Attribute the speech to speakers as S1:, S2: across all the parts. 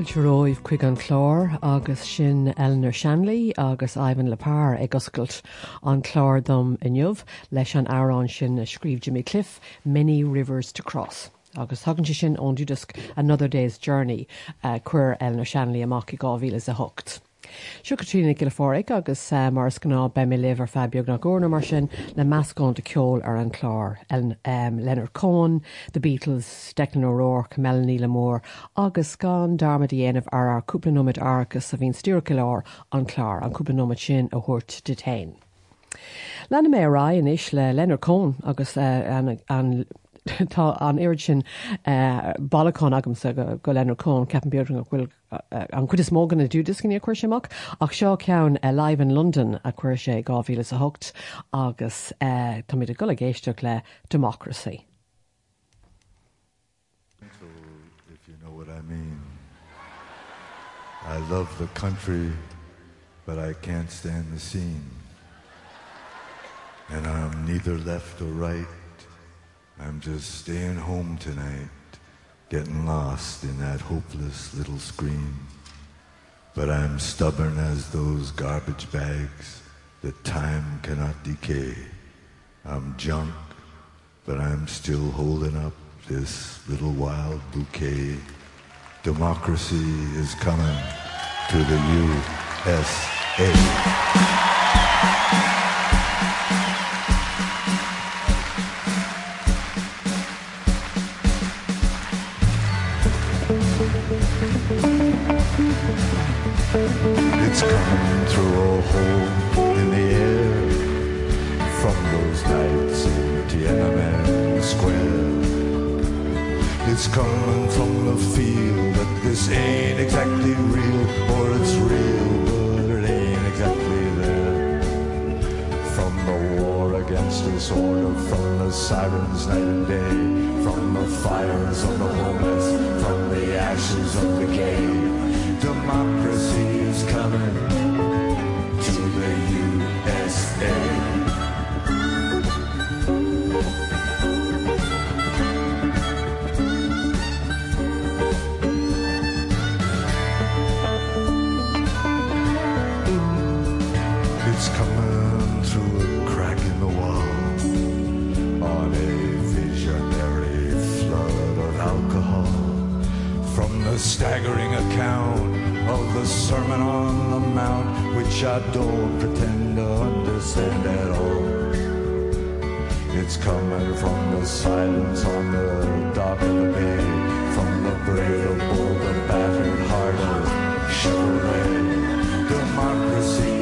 S1: Fáilte roimh chuig an chlár agus sin Eleanor Shanley agus Ivan Lepar ag goscailt an chlár dom inniuh leis an árán sin a scríb Jimmy Cliff Many Rivers to Cross. agus thugann si sin ón dúdasc Another Day's Journey uh, chuir Eleanor Shanley amach i gáhíle a hocht. Siú go trína go fóric agus uh, mars gná be mé lever febeag na gcóna mar sin le meascán de ceol ar an chlár um, Leonard Cohen, the Beatles, Declan O'Rourke, Melanie Lamór, agus gan darmadíanamh ar ar cúplanóid argus a bhín stúrcilár an chlár an cúplanóid sin a thuirt detain. Lena mé rá in is le Leonard Cohen agus uh, an, an tá an iiri sin uh, ballán agam sa go, go lenar cón ceapan being go bhfuil uh, an chud is mógan na dúdas cin chuir semach ach seo ceann a live in London a chuir sé gáhíle a hocht agus uh, tá míad a go géisteach le democracy.
S2: If you know what I mean. I love the country, but I can't stand the scene. And I'm neither left or right. I'm just staying home tonight, getting lost in that hopeless little screen. But I'm stubborn as those garbage bags that time cannot decay. I'm junk, but I'm still holding up this little wild bouquet. Democracy is coming to the USA. Coming from the field but this ain't exactly real, or it's real, but it ain't exactly there. From the war against disorder, from the sirens night and day, from the fires of the homeless, from the ashes of the cave staggering account of the Sermon on the Mount, which I don't pretend to understand at all. It's coming from the silence on the dock of the bay, from the braid of the battered heart of Chevrolet. Democracy's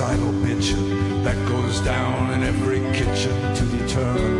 S2: homicidal bitchin' that goes down in every kitchen To determine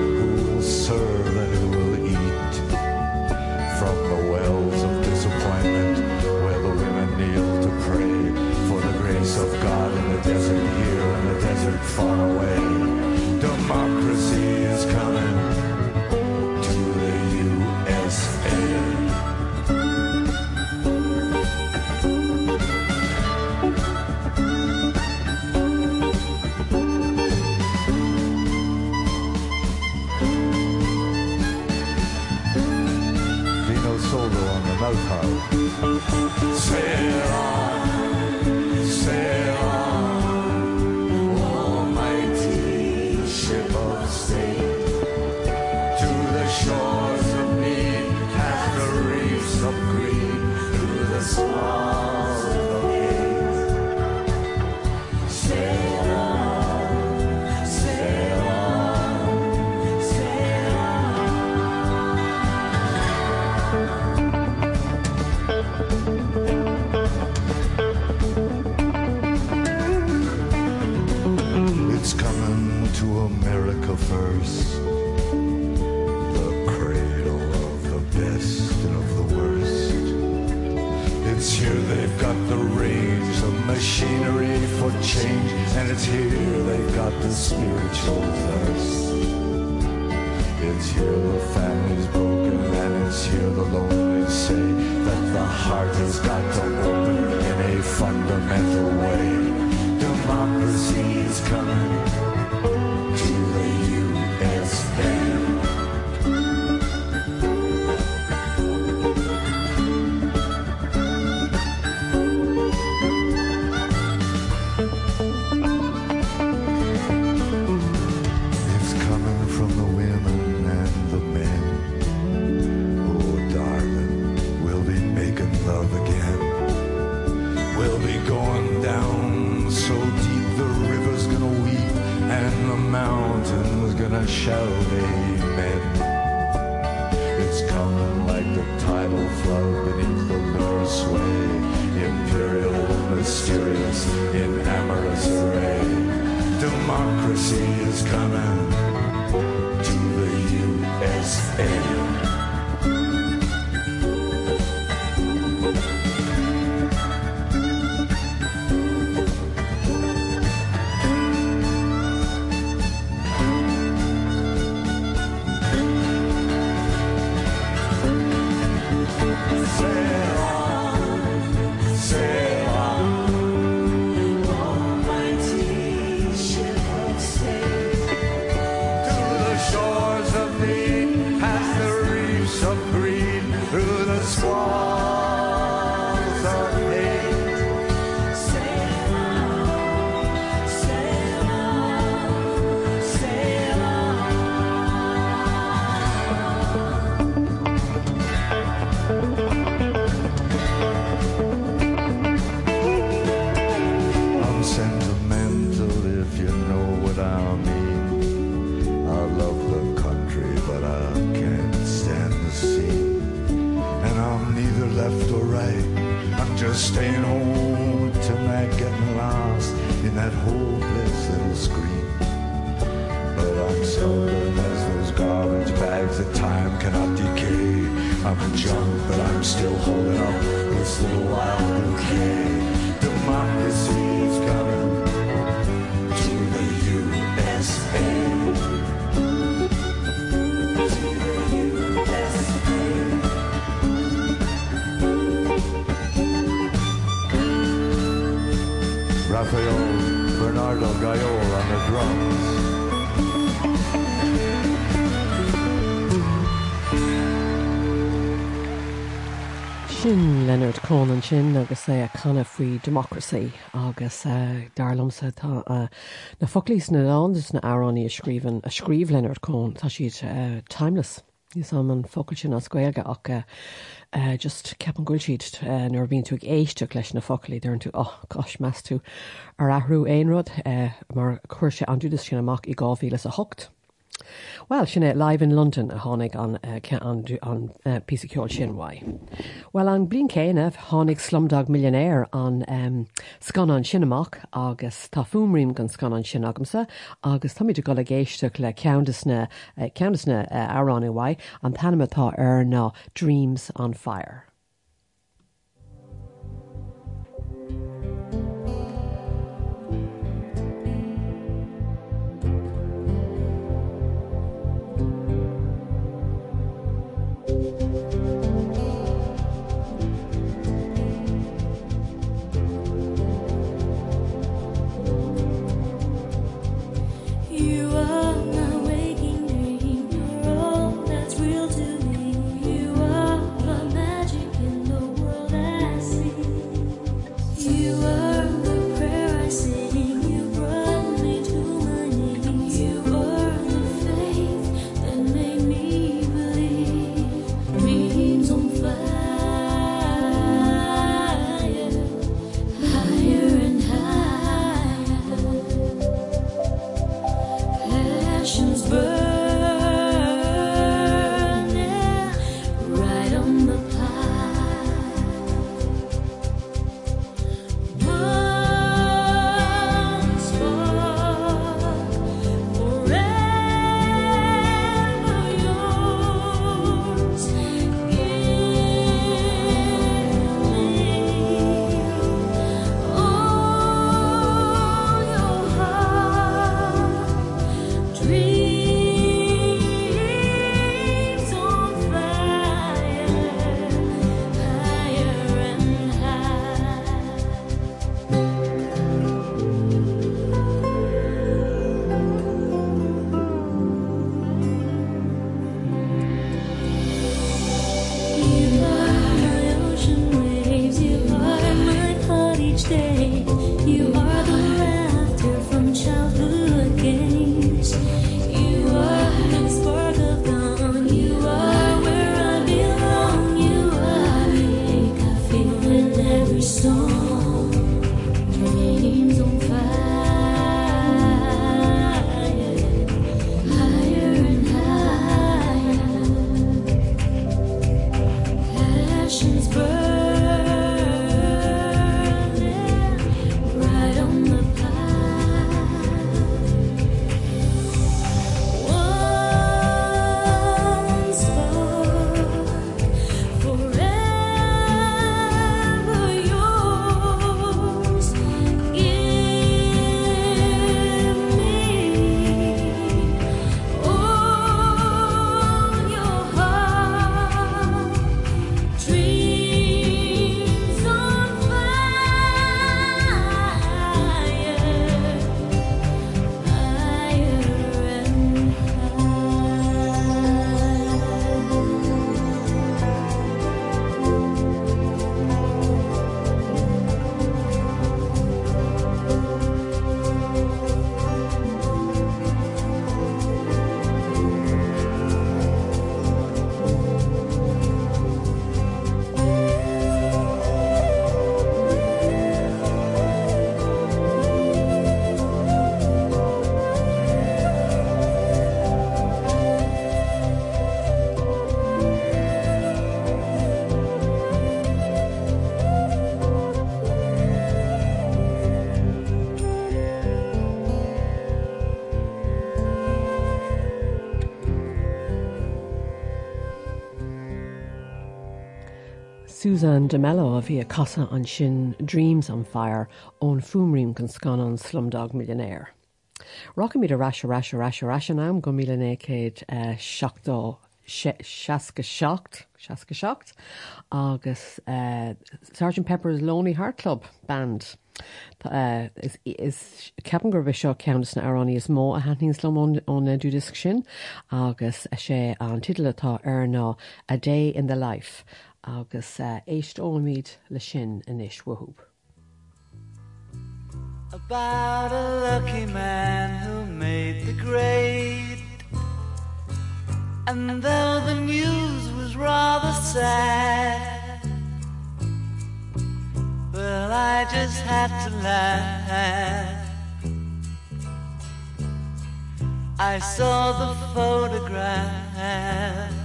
S2: spiritual thirst. It's here the family's broken, and it's here the lonely say that the heart has got to open in a fundamental way. Democracy is coming
S1: sin agus é a chana faoi democracy agus uh, darlamsa uh, na folís na ládas na árání a scríban a scríb Leonard Cohen tá siad timeless. Ní sam an focail sin ascuilge ach just ceapan ghil siad uh, nuair bíon tú ag éisteach leis na focalí dúirn tú oh, gas meas tú ar ahrú éonrod uh, mar chuirse anúdas sin amach i gáhílas a hocht. Well sinna live in London a tháinig an, an, an uh, pí ceol sinhai. Well an blin céanamh tháinig Slumdog Millionaire an um, scanan sinamach agus tá fumrím gan scanan sin agamsa agus táid go géisteach le ceantasna uh, ceantasna uh, árán bhaid an tanimetá ar ná Dreams on Fire. Susan D'Mello a bhí a casa an sin Dreams on Fire ón fumrím gan scan an Slumdog Millionaire. Rock míad a rasise rasise rasise rasise am go míle céad seachtó seaca secht agus uh, Sgt. Pepper's Lonely Heart Club band. Uh, is, ceapan gur bheith seo ceannas na aráí is mó a hanín slom ón dúdisc sin agus sé an titlatá ar ná a day in the life agus uh, le sin.
S3: About a lucky man who made the grade. And though the news was rather sad Well I just had to laugh. I saw the photograph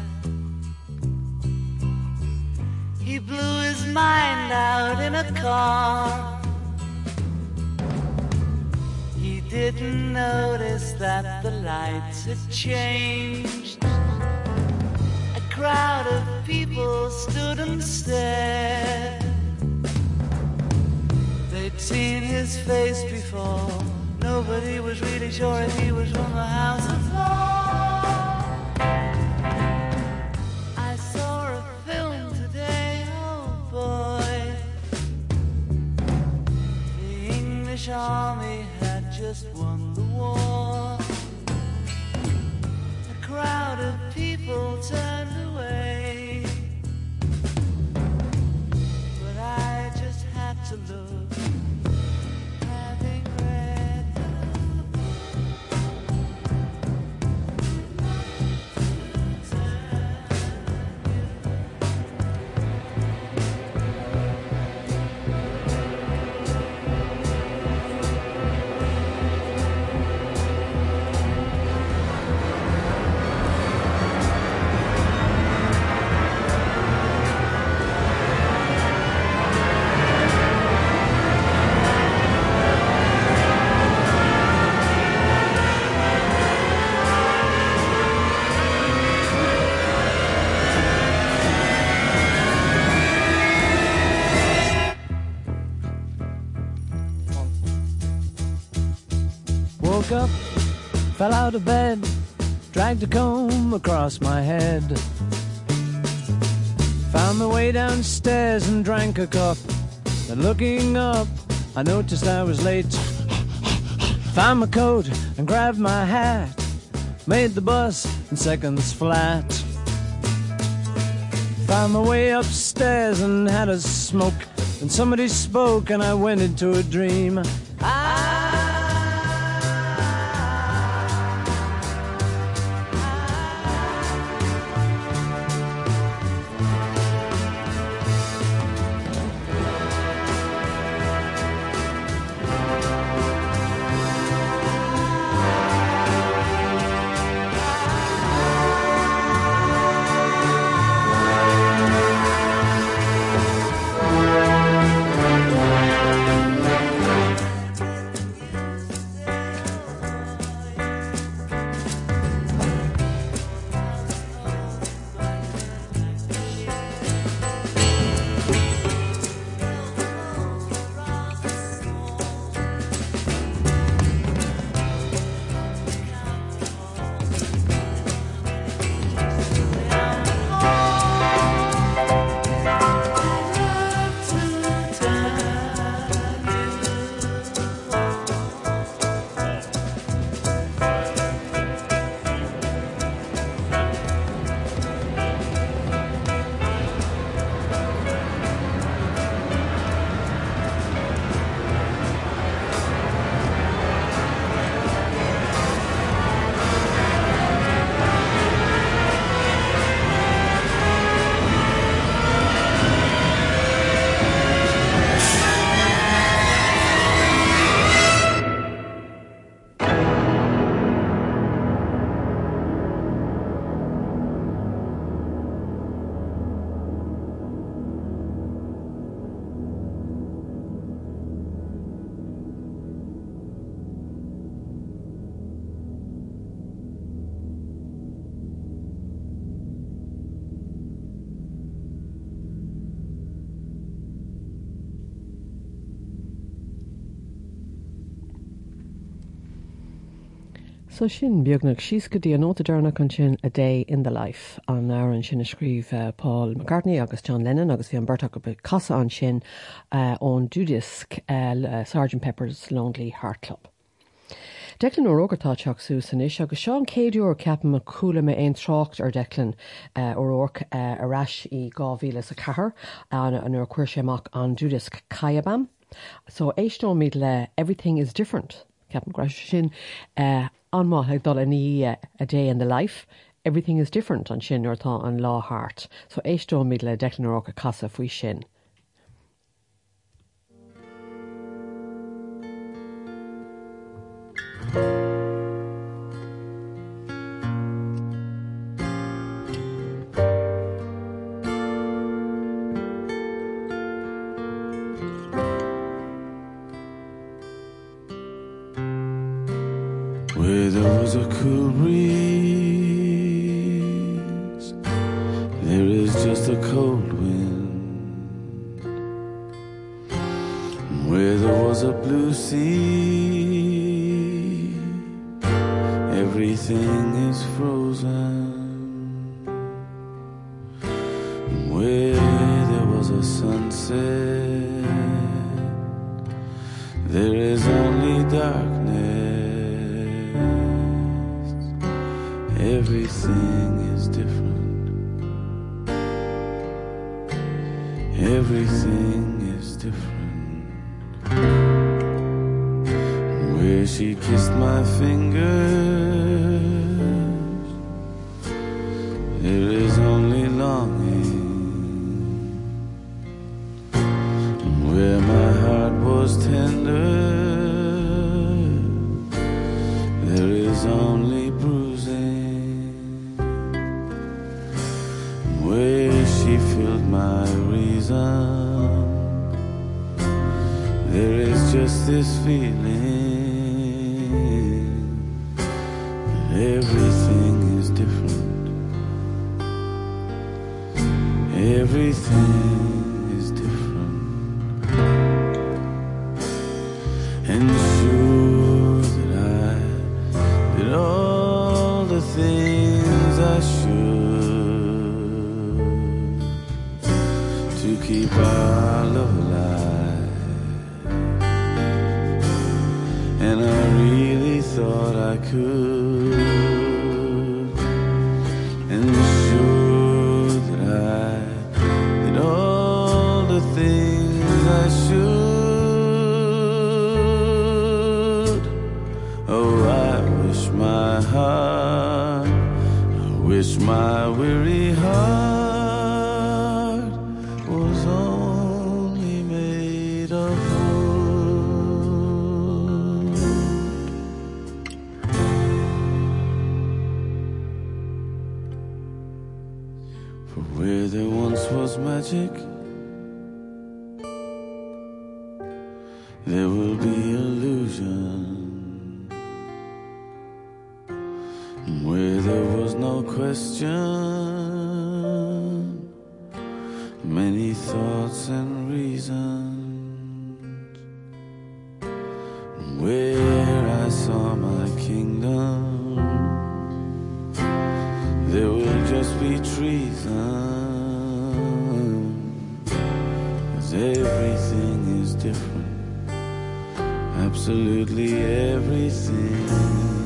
S3: He blew his mind out in a car. He didn't notice that the lights had changed. A crowd of people stood and stared. They'd seen his face before. Nobody was really sure if he was from the house of law
S4: fell out of bed dragged a comb across my head. Found my way downstairs and drank a cup and looking up I noticed I was late. Found my coat and grabbed my hat made the bus in seconds flat. Found my way upstairs and had a smoke and somebody spoke and I went into a dream
S1: So sin beagnach síos go dtí an nóta dearnach an sin a day in the life an áan sin a scríb uh, Paul McCartney agus John Lennon agus bhí an bertach go casa an sin uh, ón dúdisc uh, Pepper's Lonely Heart Club. Declan ó ógartáteach sú san is agus seán céadúor ceapan a coolla me éon trocht ar declan ó aráis i gáhíle a cethir an an cuair séach an dúdisc caiabam. So éistó míad le everything is different. Ceapan gra sin uh, anmá ag dul a ní uh, a day in the life. Everything is different an sin ortá an láthart, so éistó míad le declanrá a casa faoi sin.
S5: Where cool breeze, there is just a cold wind. Where there was a blue sea, everything is frozen. Where there was a sunset, there is only darkness. Everything is different. Everything is different. Where she kissed my fingers, treason. Cause everything is different. Absolutely everything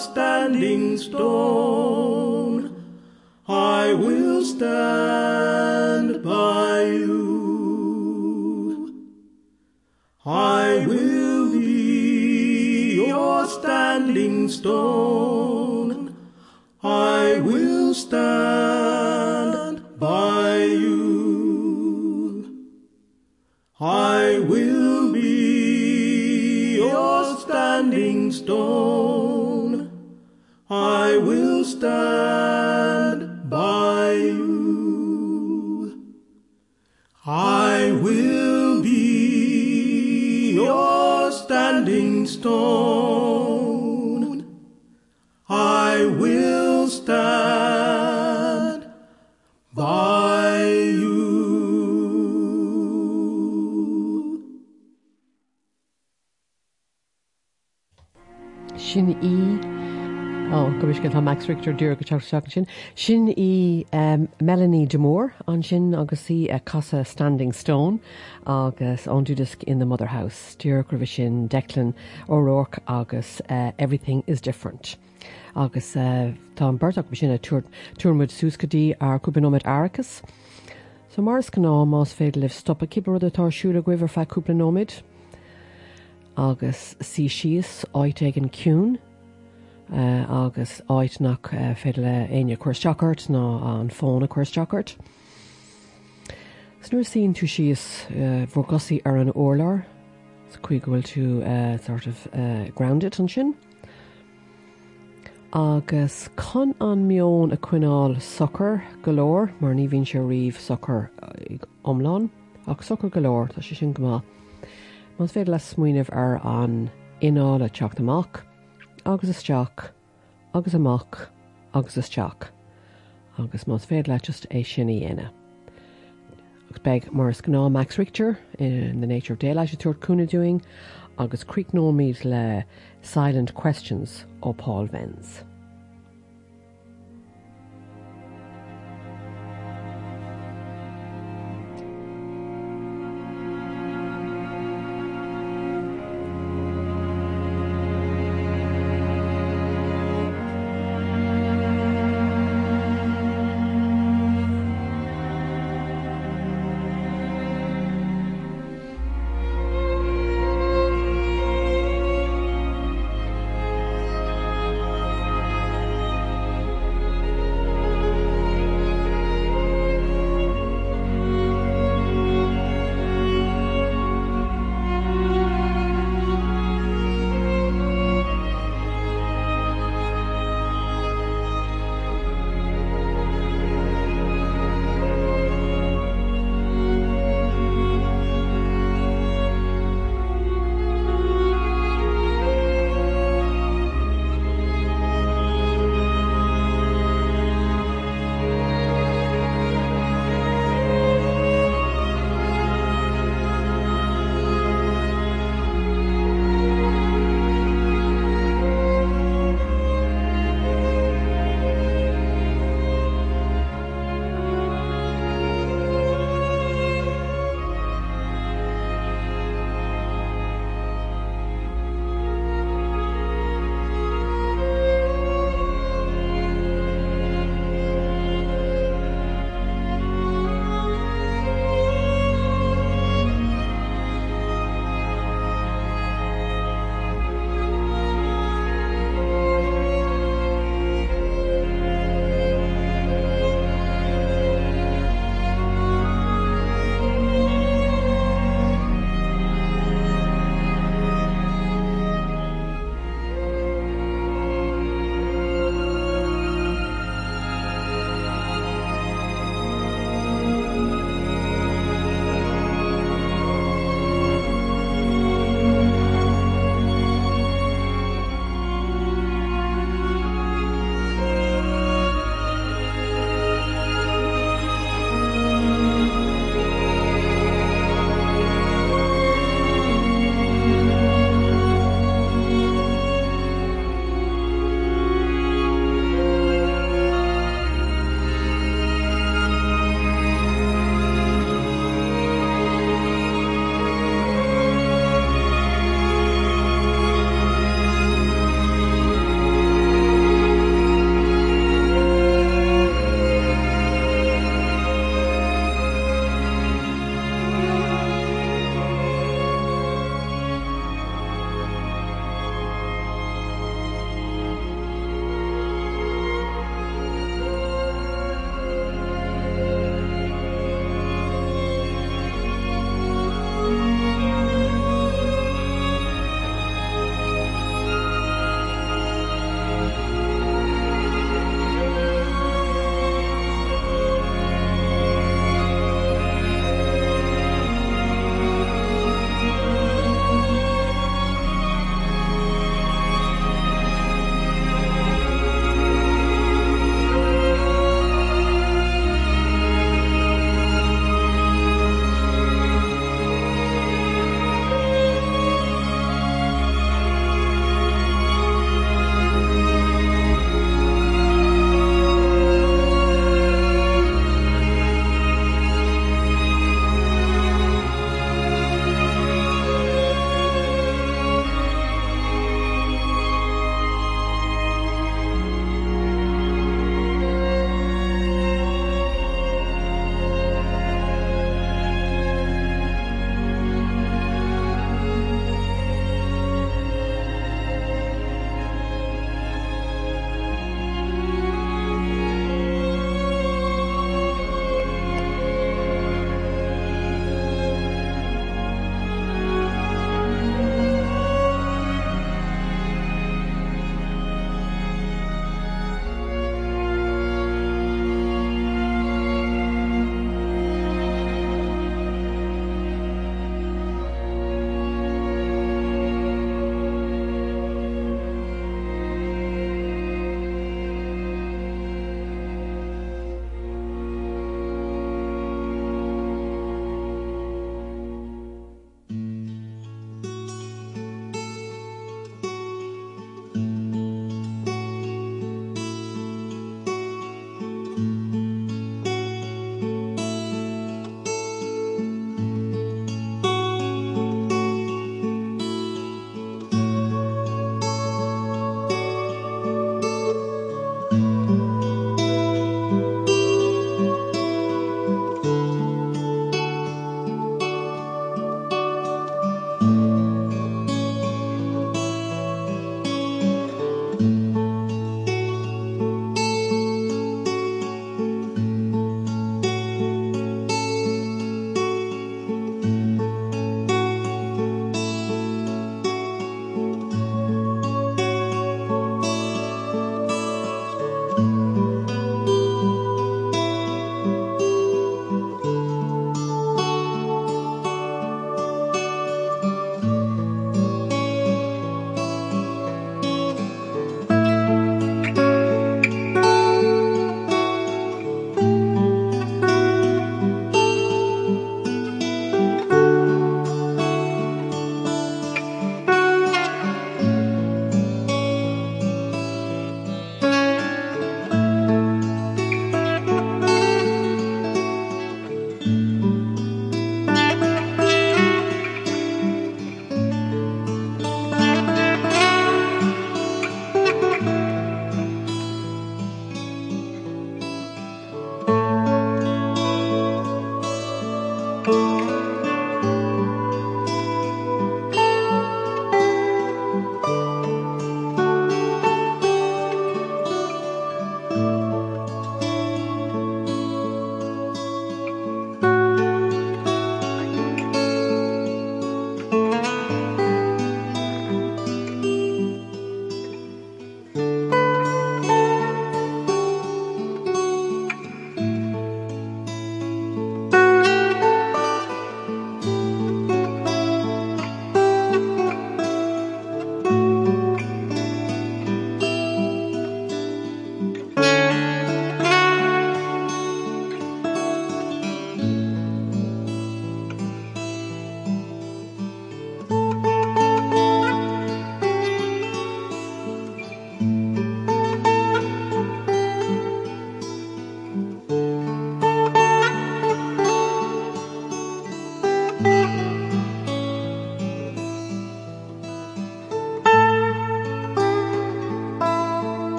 S6: standing stone. I will stand by you. I will be your standing stone. I will stand by you. I will be your standing stone. Stand by you. I will be your standing stone.
S1: Ó go tá Max Richter dúr go teach sin sin í um, Melanie de Moore an sin agus sí a casa Standing Stone agus anúdisc in the Mother House dúr go bhí sin Declan óróch agus uh, Everything is different. agus uh, tá an sin a túrmid súscadí ar cúpanóid Arachas. So mars gná más féidir leh stoppa cibar atá siúla goibhar fe cúplanóid agus sí sios an cún agus áit nach uh, féidir le aine chuirteachart ná an fóna chuirteachart. Snúair sin tú sios uh, bhór gosaí ar an ólar chuig bhfuil tú uh, sort of uh, grounded an sin. agus chun an mion a cuiáil soccer golóir mar ní hín se riomh soccer ag omláin ach soccer golóir tá sé sin goá. Mas féad le smuoineh ar an ináil a teach amach, agus isteach, agus amach, agus isteach, agus más féad le just é sinna dhéine. Agus beg mar gná Max Richter in the Nature of Daylight túir cúna doing, agus creek nóid le Silent Questions ó Paul Venz.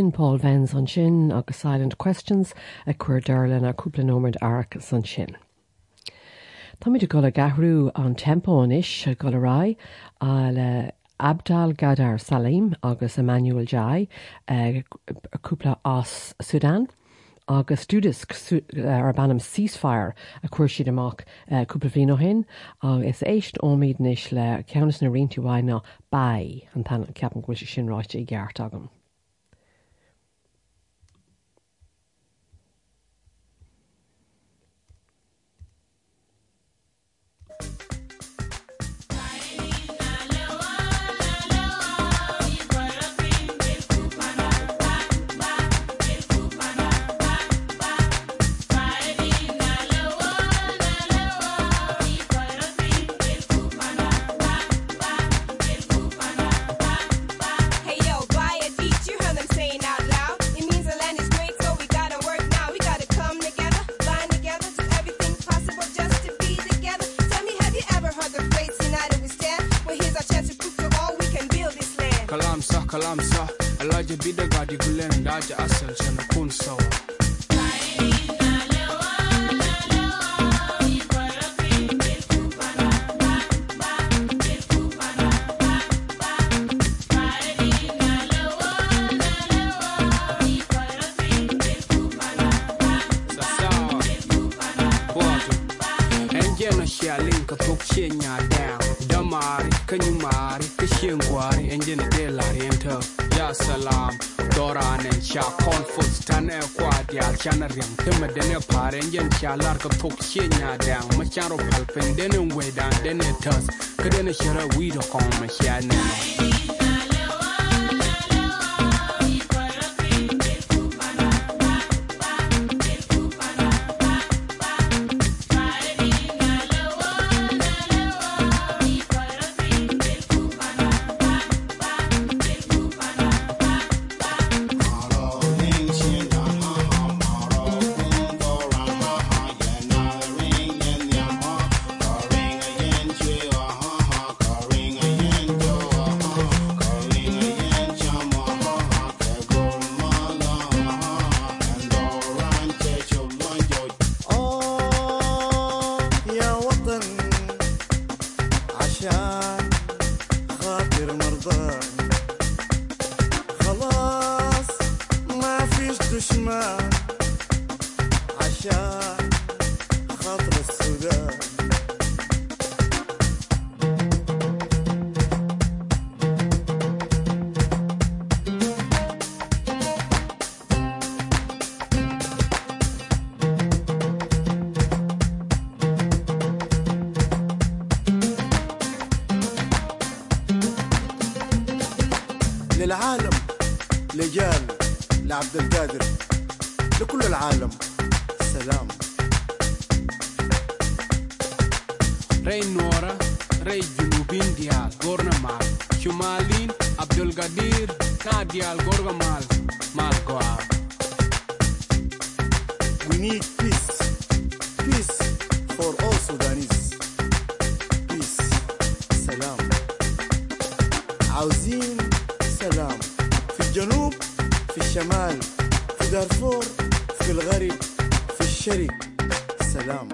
S1: Sin Paul Vens an sin agus Silent Questions a chuir darlan a cúpla nómad arach san sin. Tá muidir go le gahrú an tempóin is go a le eh, Abdel Gadir Salim agus Emmanuel Jal uh, cúpla as Sudan. agus dúdisc ar eh, bannam ceasefire a chuir siad amach cúpla hin agus is éist ómíad níis le ceannas na rionúháin ná bai an ceapan ghfuil sin ráite i gceart.
S7: This land.
S8: kalam sa kalam sa alaje bida gadi gulen daja asal sana kun sawa dial chana riam. Tema dene pare enjen shalar ka tok shenya down. Macharo palpen dene wedan dene tus. Kadene shara wido kong mashia
S9: آه دارفور في الغرب في الشرق سلام.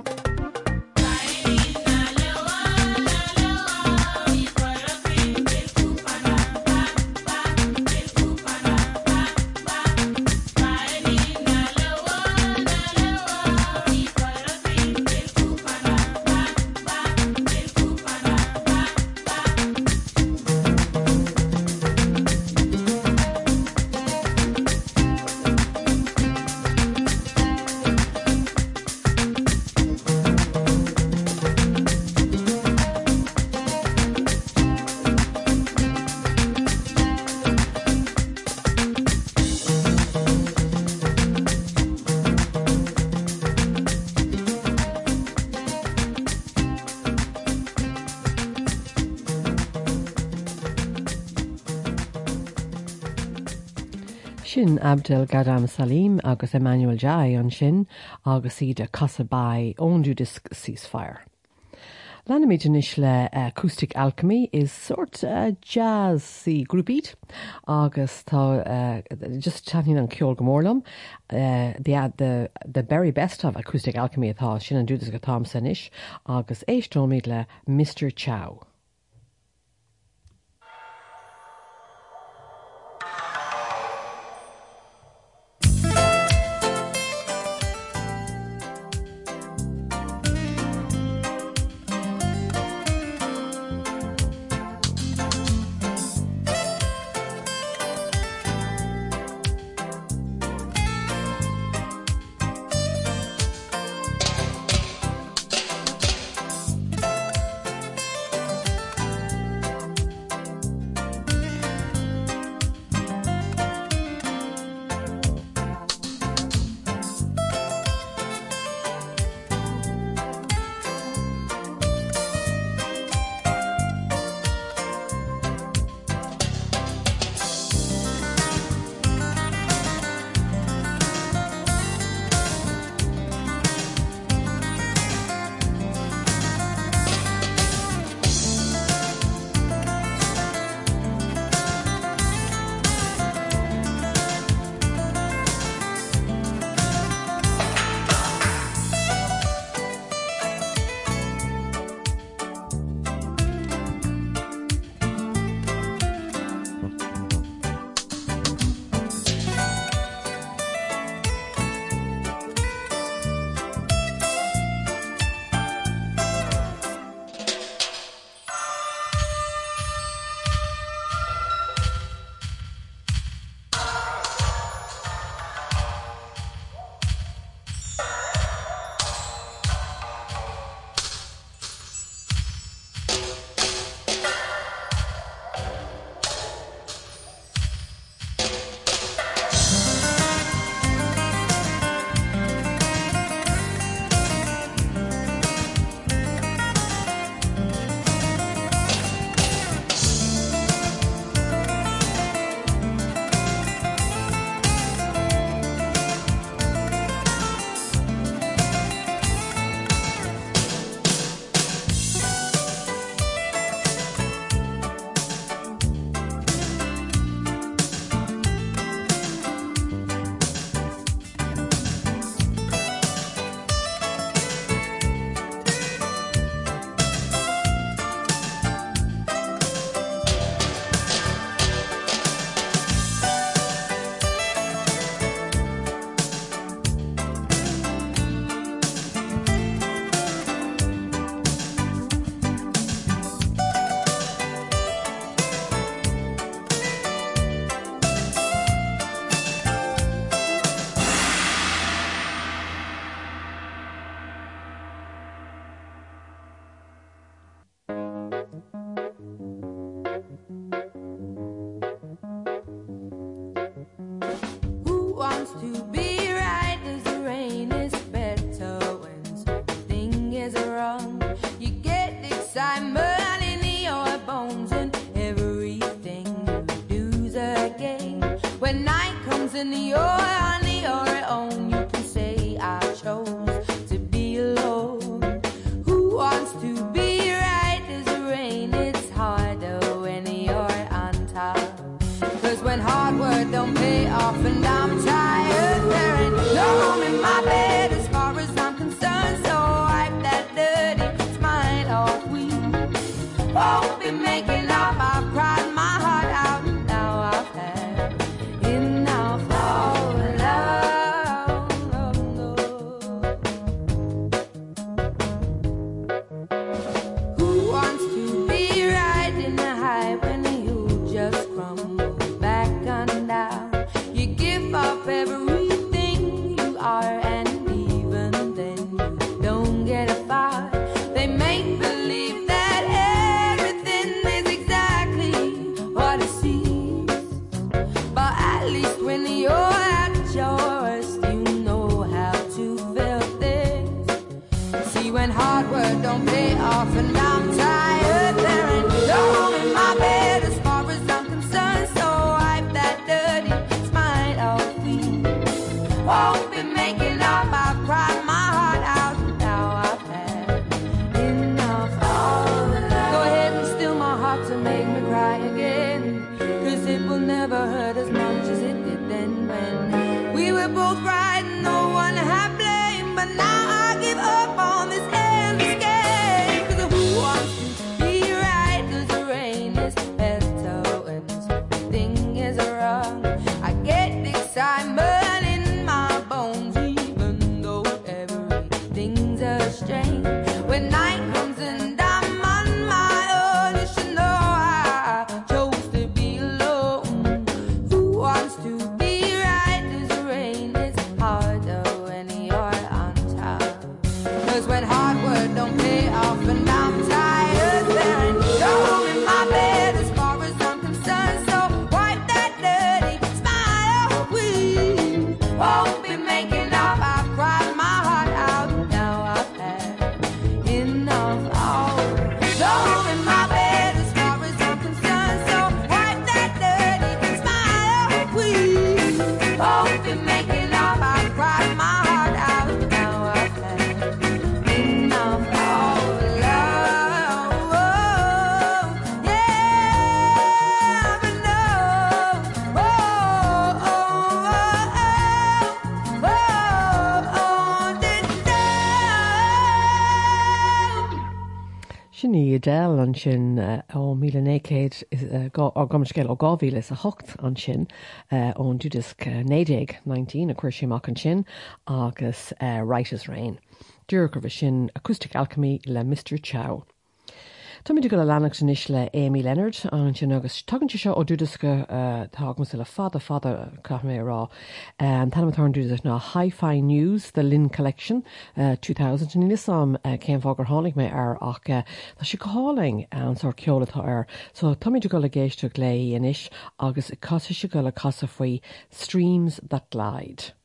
S10: Abdel Gadir Salim agus Emmanuel Jal an sin agus iad a Casabá ónú disc ceasefire. Lenimimiidirnis le eh, acoustic alchemy is sort eh, uh, jazzí grúpít agus tá eh, just chatín an ceol gomórlam de uh, very best of acoustic alchemy atá sin an dúdas go tám August agus éistóid le Mr. Chow.
S1: Sinní Adele an sin uh, ó mílécéid á gomcéil ó gáhíle a hocht an sin uh, ón dúdisc uh, nédéag 19 a chuir séach an sin agus uh, Writers Rain. Dúr gur bh sin acoustic alchemy le Mr. Chow. Tá idir go le lenach san is Amy Leonard an sin agus tugann seo ó dúdasca támas le fada fada cha mé rá. Um, Tanamatar dúdas ná Hi-Fi News, the Linn Collection uh, 2000 ní sam uh, fágur hánig mé ar ach uh, Tá si go háling an sá ar, so táidir go le géisteach le inis agus se go le casa faoi Streams that Glide.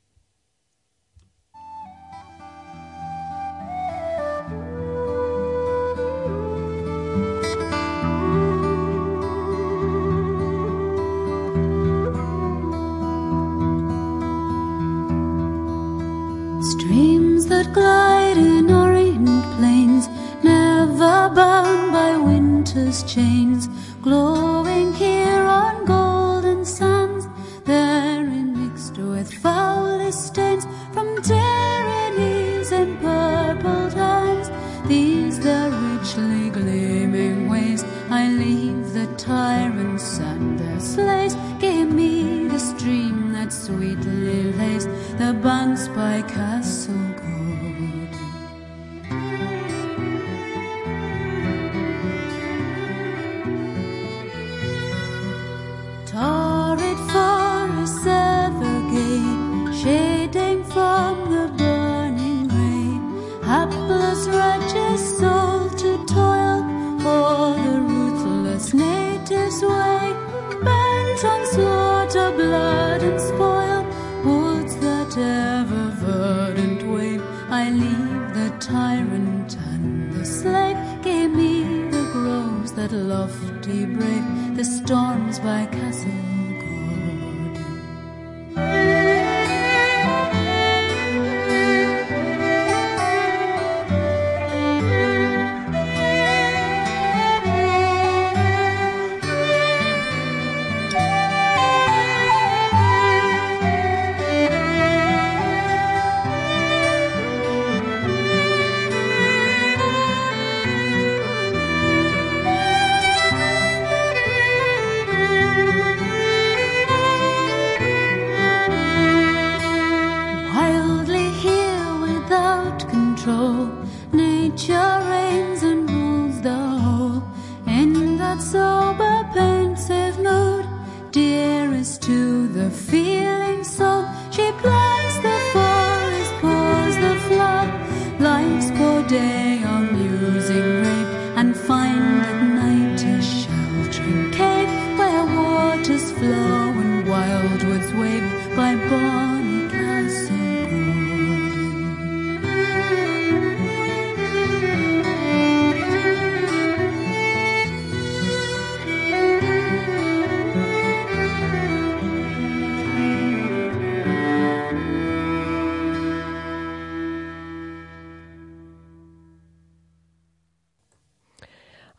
S11: Streams that glide in orient plains, never bound by winter's chains, glowing here on golden sands, therein mixed with foulest stains from tyrannies and purple times. These the richly gleaming ways, I leave the tyrants and their slaves, gave me the stream that lays the by castle gold. Torrid forests ever gay, shading from the burning rain. Hapless wretches sold brave, the storms by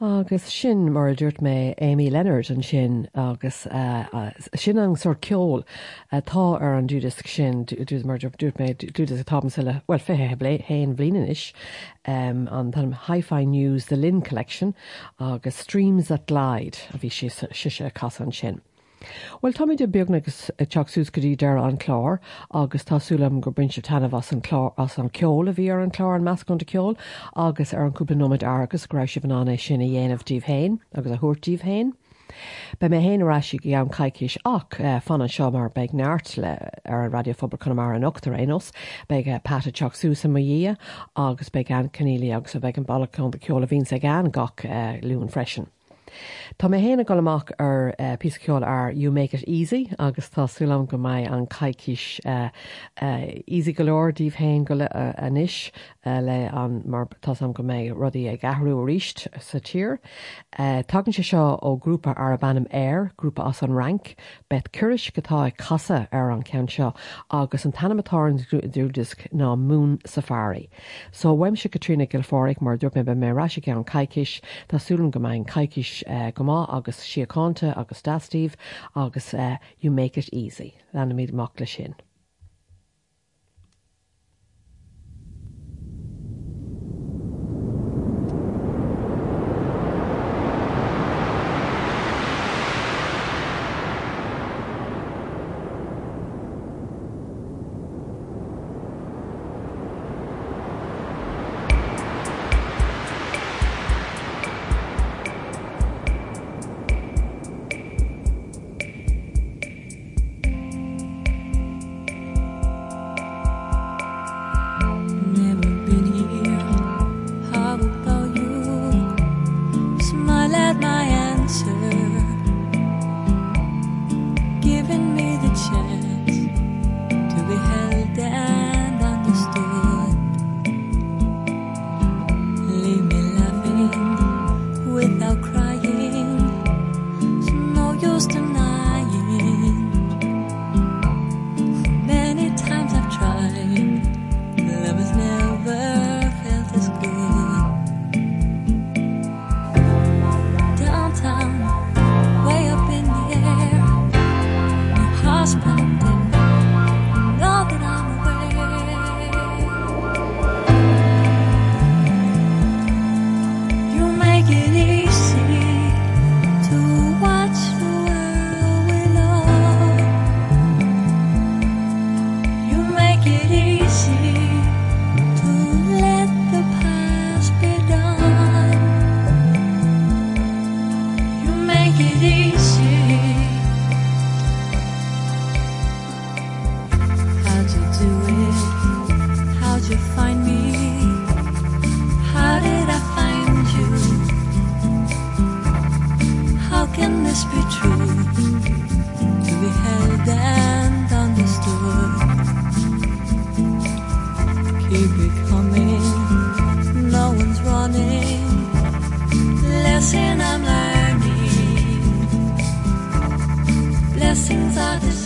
S1: Agus sin mar dúirt mé Amy Leonard an sin agus uh, uh, sin an sort ceol uh, tá ar an dúdas sin dú mar dúirt mé dúdas a tám le well fé blé héin bblionais um, an tan Hi-Fi News the Linn Collection agus Streams that Glide a bhí si siise cas an sin. Well tá de beagna agus teachsús goí dear an chlár agus tásúlam gur brise tanmh as an chlár as an ceol a bhí ar an chlár an meascon de ceol agus ar an cúplanóid agus gra si bhanna sinna dhéanamh díomh hain agus a thuirtíomh hain. Be mé héanaráisi go an caiiciis ach fan an seo mar beag neart le ar an radiofobal chu mar an ochtar éos beag uh, pata teach súsa dhé agus be an canílí agus a bheith an ballachán de ceola vín a gan gach uh, lún freisin. Tá mé héna go amach ar uh, píceol ar You Make It Easy agus tásúlam go maiid an caiiciis uh, uh, easy golóir díomh hain go le uh, anis uh, le an mar tásam go méid rudí ag gahrú a ríist sa tír. Uh, Tugann se seo ó grúpa ar a bannam air, grúpa as an rank, bet curis gotá ag casa ar an cean seo agus an tanamatáin dúdisc ná Moon Safari. So weim se Katrina Gilfóric mar dúirt mé be méráise an caiiciis tásúlan go maiid caiiciis uh, gomá agus siacánta agus dastíh agus uh, you make it easy lena míad mac le sin.
S12: Blessings are the